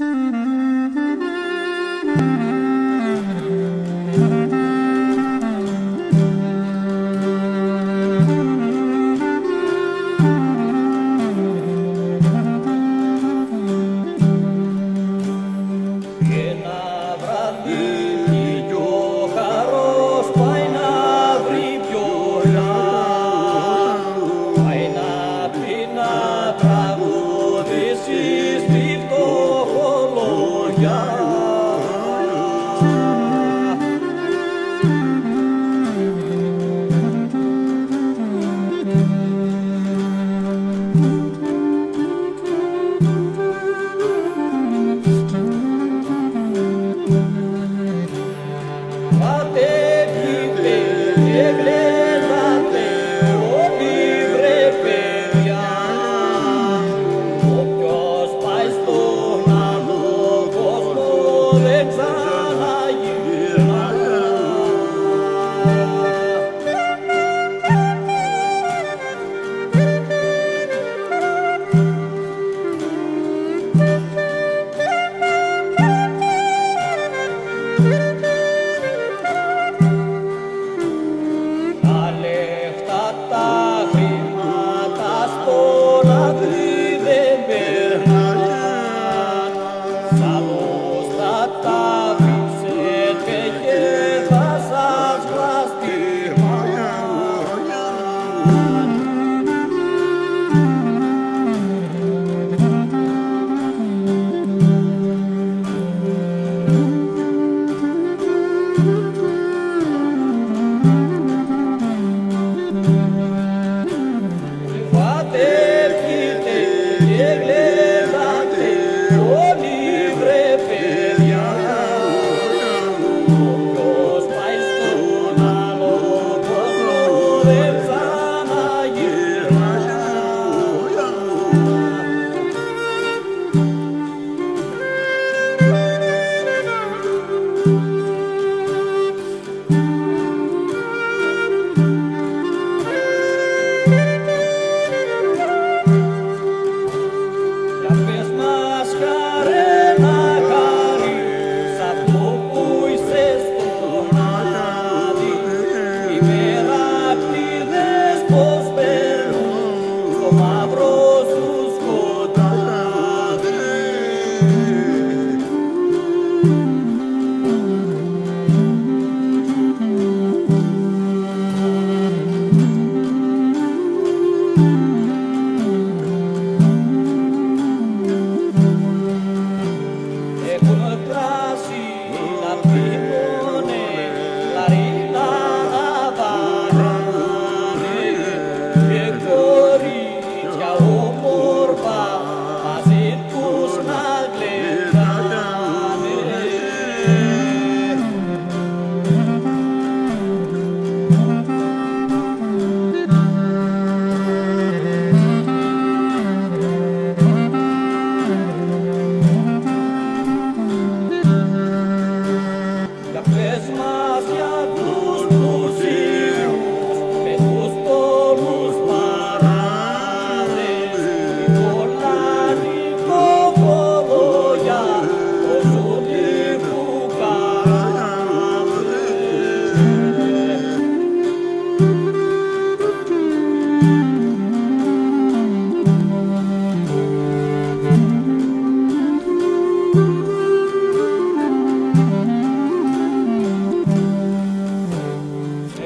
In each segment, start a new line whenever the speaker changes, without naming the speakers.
Mm-hmm.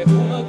Father.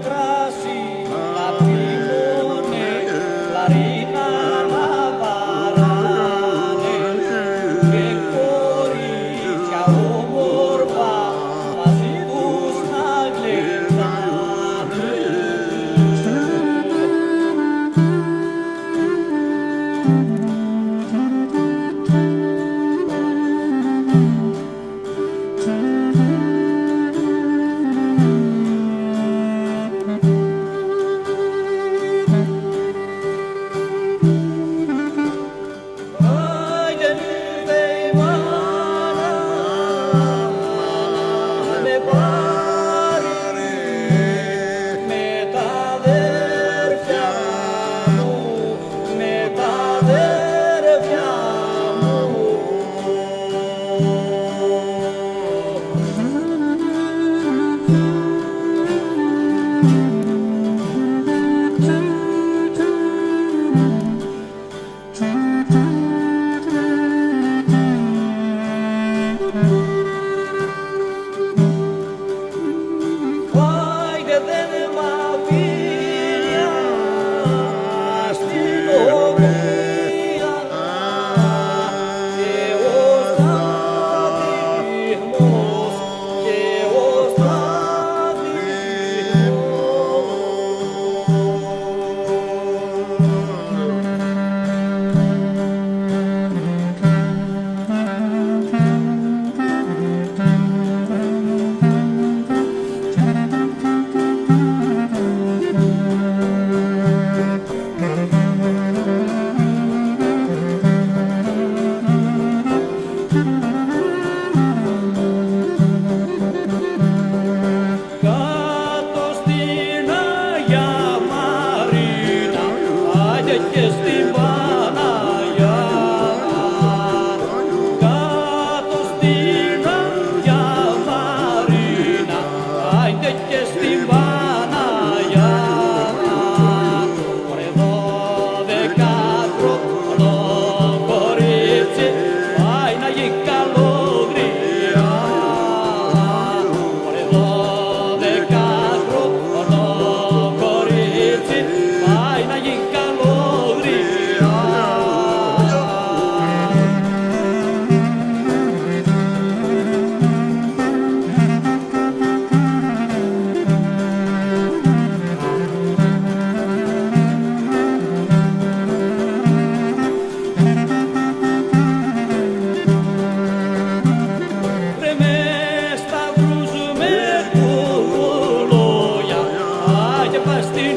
de plastilha.